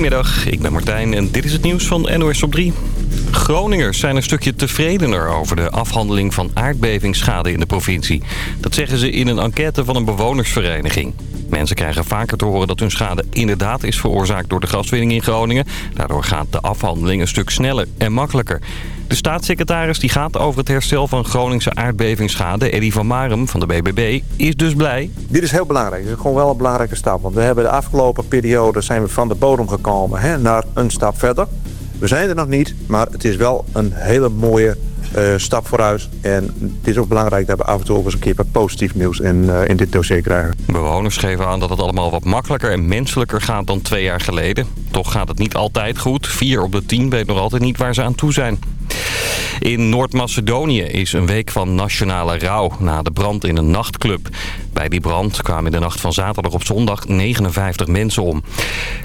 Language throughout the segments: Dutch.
Goedemiddag, ik ben Martijn en dit is het nieuws van NOS op 3. Groningers zijn een stukje tevredener over de afhandeling van aardbevingsschade in de provincie. Dat zeggen ze in een enquête van een bewonersvereniging. Mensen krijgen vaker te horen dat hun schade inderdaad is veroorzaakt door de gaswinning in Groningen. Daardoor gaat de afhandeling een stuk sneller en makkelijker. De staatssecretaris die gaat over het herstel van Groningse aardbevingsschade, Eddy van Marum van de BBB, is dus blij. Dit is heel belangrijk. Dit is gewoon wel een belangrijke stap. Want we hebben de afgelopen periode zijn we van de bodem gekomen hè, naar een stap verder. We zijn er nog niet, maar het is wel een hele mooie uh, stap vooruit. En het is ook belangrijk dat we af en toe ook eens een keer wat positief nieuws in, uh, in dit dossier krijgen. Bewoners geven aan dat het allemaal wat makkelijker en menselijker gaat dan twee jaar geleden. Toch gaat het niet altijd goed. Vier op de tien weet nog altijd niet waar ze aan toe zijn. In Noord-Macedonië is een week van nationale rouw na de brand in een nachtclub. Bij die brand kwamen in de nacht van zaterdag op zondag 59 mensen om.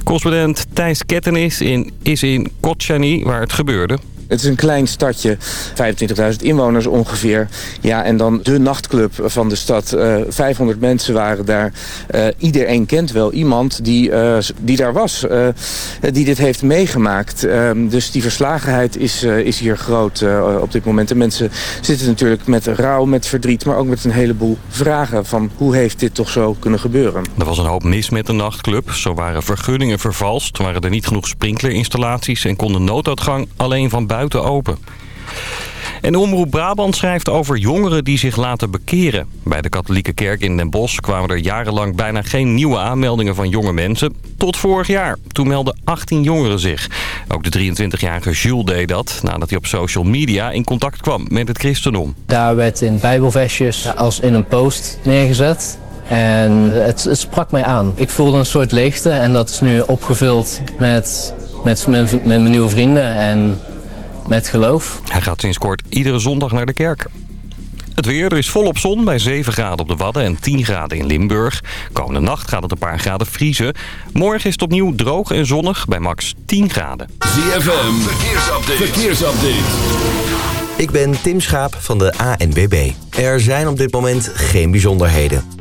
Correspondent Thijs Kettenis in, is in Kotjani waar het gebeurde. Het is een klein stadje, 25.000 inwoners ongeveer. Ja, en dan de nachtclub van de stad. Uh, eh, 500 mensen waren daar. Uh, iedereen kent wel iemand die, uh, die daar was, die dit heeft meegemaakt. Ehm, dus die verslagenheid is, is hier groot op dit moment. De mensen zitten natuurlijk met rouw, met verdriet, maar ook met een heleboel vragen van hoe heeft dit toch zo kunnen gebeuren. Er was een hoop mis met de nachtclub. Zo waren vergunningen vervalst, waren er niet genoeg sprinklerinstallaties en kon de nooduitgang alleen van buiten open. En Omroep Brabant schrijft over jongeren die zich laten bekeren. Bij de katholieke kerk in Den Bosch kwamen er jarenlang bijna geen nieuwe aanmeldingen van jonge mensen. Tot vorig jaar. Toen meldden 18 jongeren zich. Ook de 23-jarige Jules deed dat nadat hij op social media in contact kwam met het christendom. Daar werd in bijbelversjes als in een post neergezet. En het, het sprak mij aan. Ik voelde een soort leegte en dat is nu opgevuld met, met, met, met mijn nieuwe vrienden. En met geloof. Hij gaat sinds kort iedere zondag naar de kerk. Het weer, er is volop zon bij 7 graden op de Wadden en 10 graden in Limburg. Komende nacht gaat het een paar graden vriezen. Morgen is het opnieuw droog en zonnig bij max 10 graden. ZFM, verkeersupdate. verkeersupdate. Ik ben Tim Schaap van de ANWB. Er zijn op dit moment geen bijzonderheden.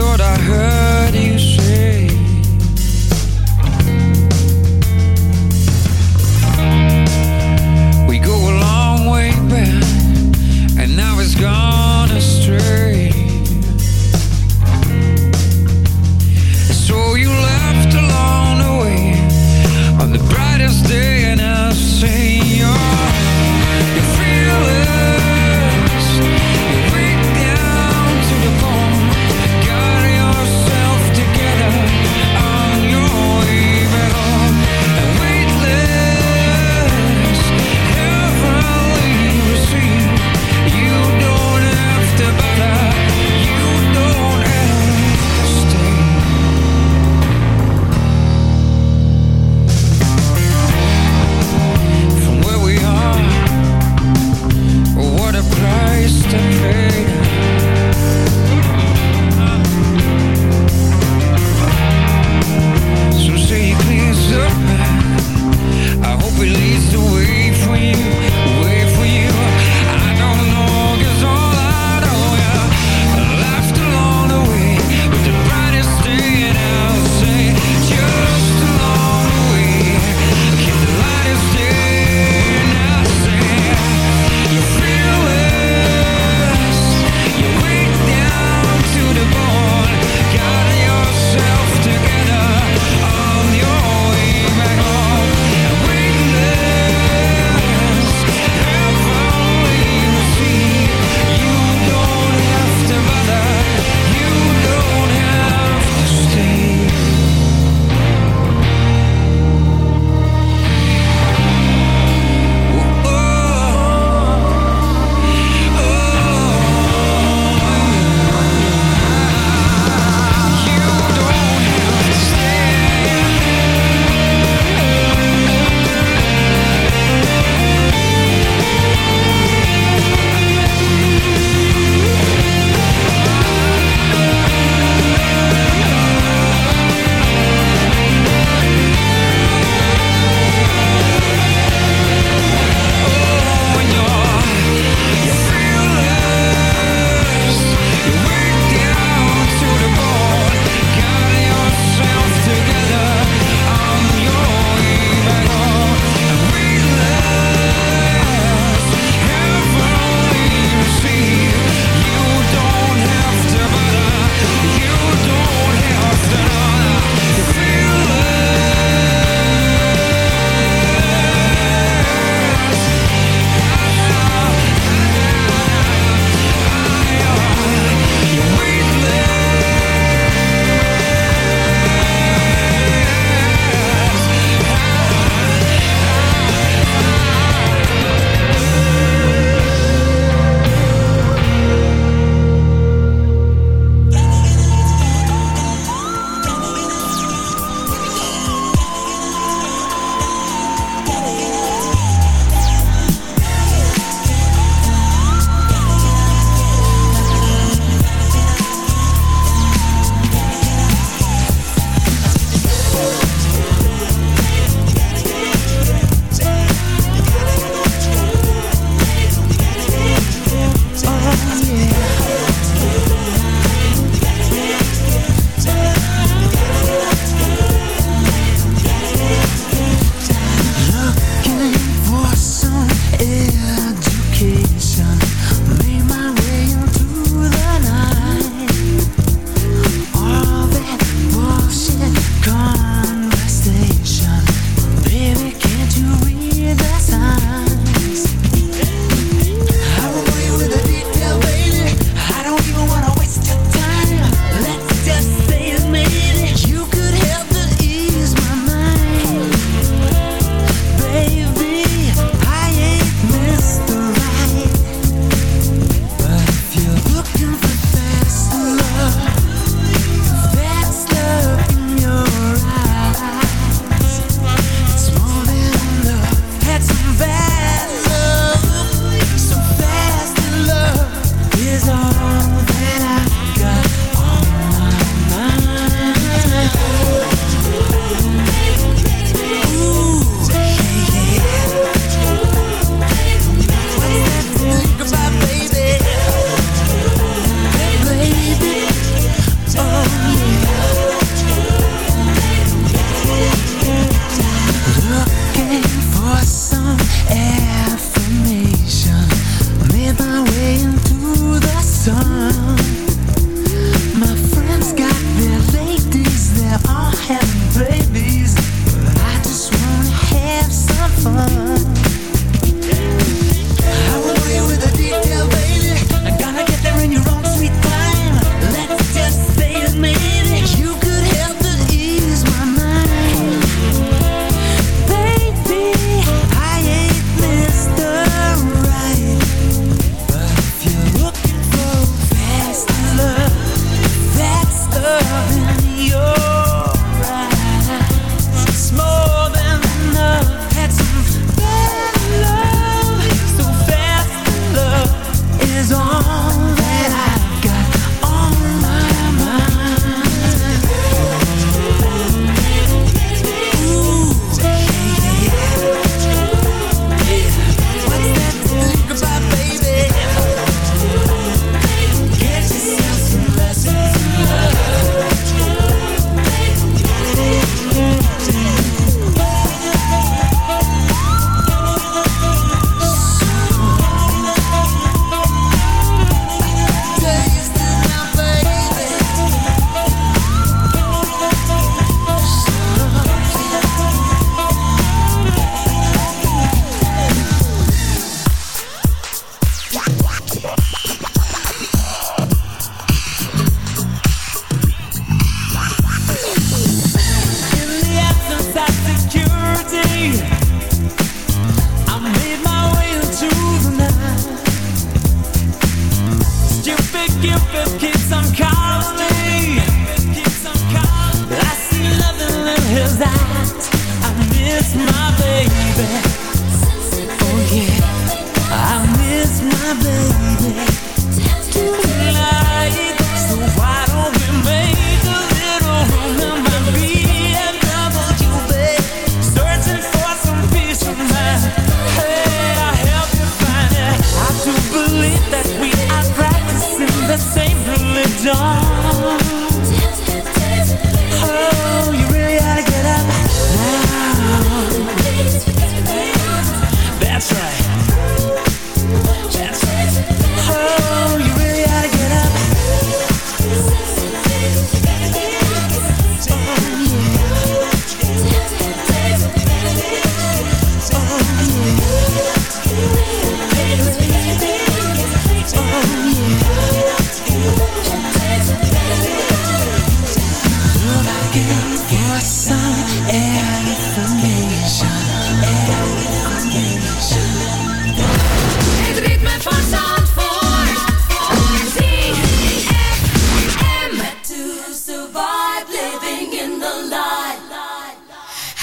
thought I heard you.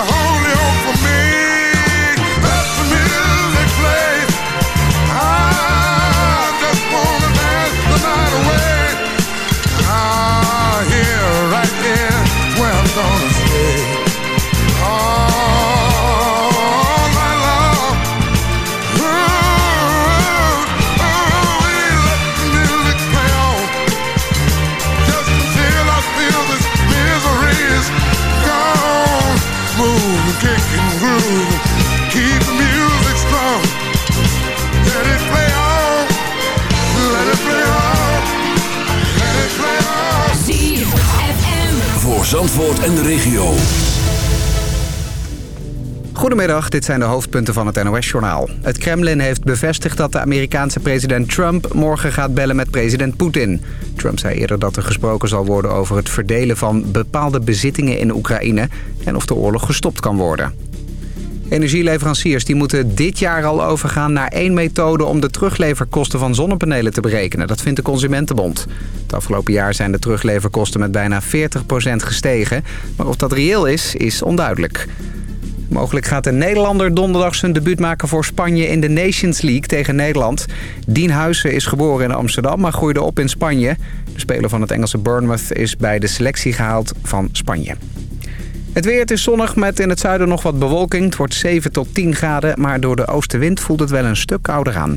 a home. Zandvoort en de regio. Goedemiddag, dit zijn de hoofdpunten van het NOS-journaal. Het Kremlin heeft bevestigd dat de Amerikaanse president Trump... morgen gaat bellen met president Poetin. Trump zei eerder dat er gesproken zal worden over het verdelen van bepaalde bezittingen in Oekraïne... en of de oorlog gestopt kan worden. Energieleveranciers die moeten dit jaar al overgaan naar één methode om de terugleverkosten van zonnepanelen te berekenen. Dat vindt de Consumentenbond. Het afgelopen jaar zijn de terugleverkosten met bijna 40% gestegen. Maar of dat reëel is, is onduidelijk. Mogelijk gaat de Nederlander donderdag zijn debuut maken voor Spanje in de Nations League tegen Nederland. Dien Huizen is geboren in Amsterdam, maar groeide op in Spanje. De speler van het Engelse Bournemouth is bij de selectie gehaald van Spanje. Het weer, het is zonnig met in het zuiden nog wat bewolking. Het wordt 7 tot 10 graden, maar door de oostenwind voelt het wel een stuk kouder aan.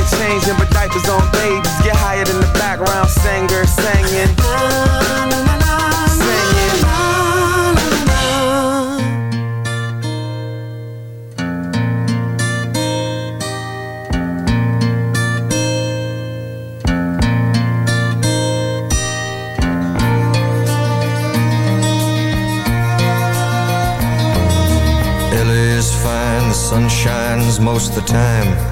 changing, but diapers on babies get higher than the background singer singing. Singing. LA is fine, the sun shines most of the time.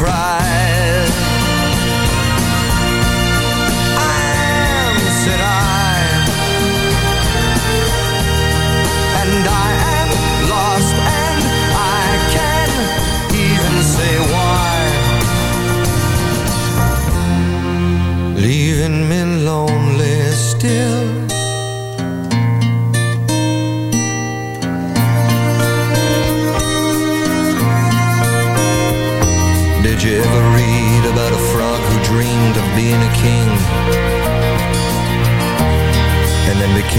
cry.